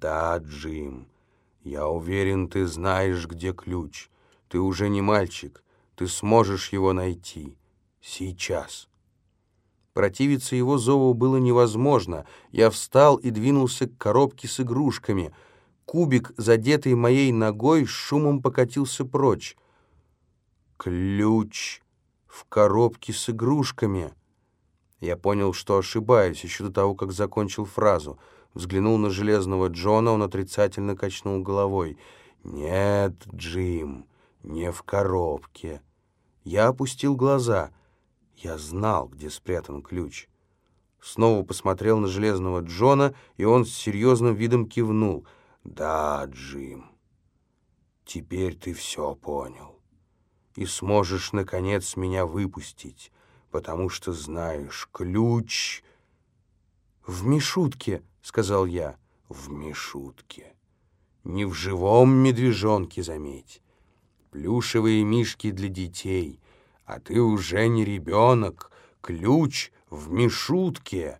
«Да, Джим, я уверен, ты знаешь, где ключ. Ты уже не мальчик, ты сможешь его найти. Сейчас». Противиться его зову было невозможно. Я встал и двинулся к коробке с игрушками. Кубик, задетый моей ногой, шумом покатился прочь. «Ключ в коробке с игрушками». Я понял, что ошибаюсь, еще до того, как закончил фразу. Взглянул на железного Джона, он отрицательно качнул головой. «Нет, Джим, не в коробке». Я опустил глаза. Я знал, где спрятан ключ. Снова посмотрел на железного Джона, и он с серьезным видом кивнул. «Да, Джим, теперь ты все понял, и сможешь, наконец, меня выпустить» потому что знаешь, ключ в Мишутке, — сказал я, — в Мишутке. Не в живом медвежонке, заметь. Плюшевые мишки для детей, а ты уже не ребенок. Ключ в Мишутке.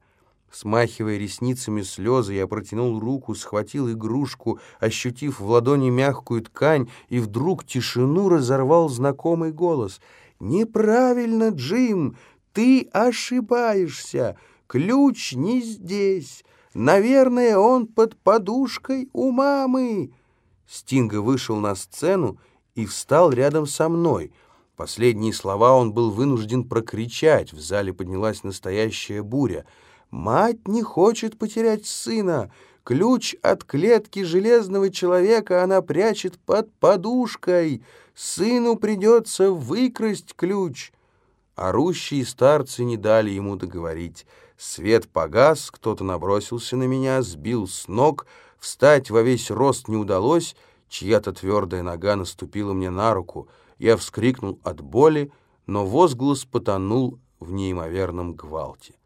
Смахивая ресницами слезы, я протянул руку, схватил игрушку, ощутив в ладони мягкую ткань, и вдруг тишину разорвал знакомый голос — «Неправильно, Джим, ты ошибаешься. Ключ не здесь. Наверное, он под подушкой у мамы». Стинга вышел на сцену и встал рядом со мной. Последние слова он был вынужден прокричать. В зале поднялась настоящая буря. «Мать не хочет потерять сына. Ключ от клетки железного человека она прячет под подушкой. Сыну придется выкрасть ключ. Орущие старцы не дали ему договорить. Свет погас, кто-то набросился на меня, сбил с ног. Встать во весь рост не удалось, чья-то твердая нога наступила мне на руку. Я вскрикнул от боли, но возглас потонул в неимоверном гвалте.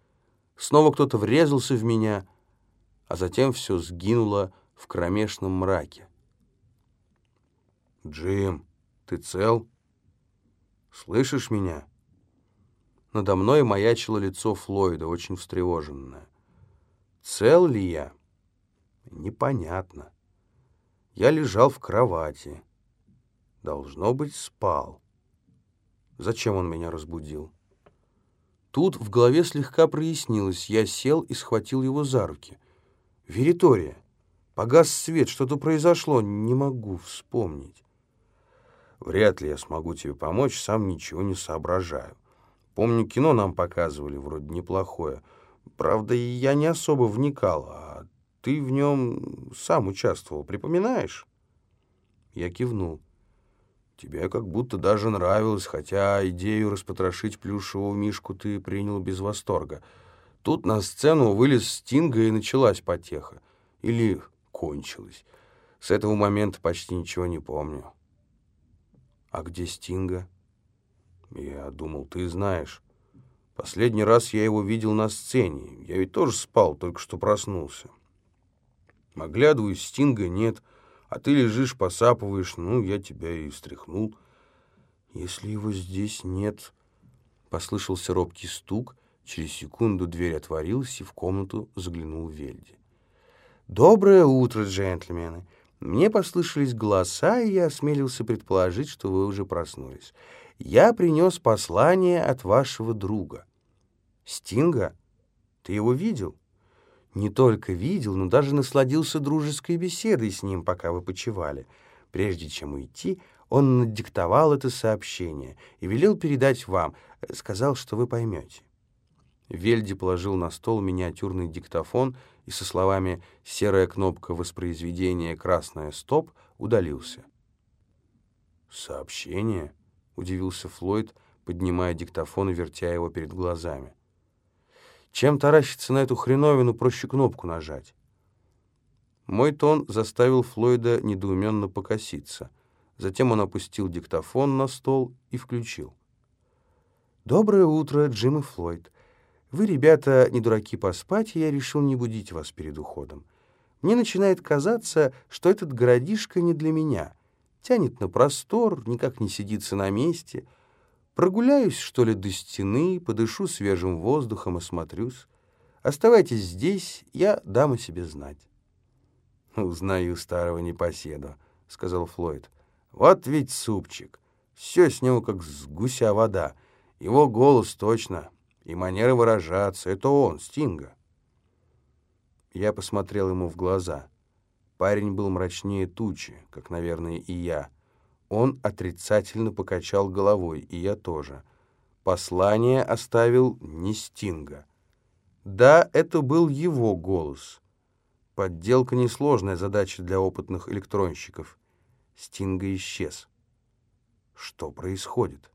Снова кто-то врезался в меня, а затем все сгинуло в кромешном мраке. «Джим!» Ты цел? Слышишь меня?» Надо мной маячило лицо Флойда, очень встревоженное. Цел ли я? Непонятно. Я лежал в кровати. Должно быть, спал. Зачем он меня разбудил? Тут в голове слегка прояснилось. Я сел и схватил его за руки. «Веритория! Погас свет, что-то произошло. Не могу вспомнить». Вряд ли я смогу тебе помочь, сам ничего не соображаю. Помню, кино нам показывали, вроде неплохое. Правда, я не особо вникал, а ты в нем сам участвовал, припоминаешь?» Я кивнул. «Тебе как будто даже нравилось, хотя идею распотрошить плюшевого мишку ты принял без восторга. Тут на сцену вылез Стинга и началась потеха. Или кончилась. С этого момента почти ничего не помню». «А где Стинга?» «Я думал, ты знаешь. Последний раз я его видел на сцене. Я ведь тоже спал, только что проснулся. Оглядываюсь, Стинга нет, а ты лежишь, посапываешь, ну, я тебя и встряхнул. Если его здесь нет...» Послышался робкий стук, через секунду дверь отворилась, и в комнату заглянул Вельди. «Доброе утро, джентльмены!» Мне послышались голоса, и я осмелился предположить, что вы уже проснулись. Я принес послание от вашего друга. Стинга? Ты его видел? Не только видел, но даже насладился дружеской беседой с ним, пока вы почивали. Прежде чем уйти, он надиктовал это сообщение и велел передать вам. Сказал, что вы поймете. Вельди положил на стол миниатюрный диктофон и со словами «серая кнопка воспроизведения, красная стоп» удалился. «Сообщение?» — удивился Флойд, поднимая диктофон и вертя его перед глазами. «Чем таращиться на эту хреновину, проще кнопку нажать». Мой тон заставил Флойда недоуменно покоситься. Затем он опустил диктофон на стол и включил. «Доброе утро, Джим и Флойд. Вы, ребята, не дураки поспать, и я решил не будить вас перед уходом. Мне начинает казаться, что этот городишко не для меня. Тянет на простор, никак не сидится на месте. Прогуляюсь, что ли, до стены, подышу свежим воздухом, осмотрюсь. Оставайтесь здесь, я дам о себе знать. «Узнаю старого непоседу», — сказал Флойд. «Вот ведь супчик. Все с него как с гуся вода. Его голос точно, и манера выражаться. Это он, Стинга». Я посмотрел ему в глаза. Парень был мрачнее тучи, как, наверное, и я. Он отрицательно покачал головой, и я тоже. Послание оставил не Стинга. Да, это был его голос. Подделка — несложная задача для опытных электронщиков. Стинга исчез. Что происходит?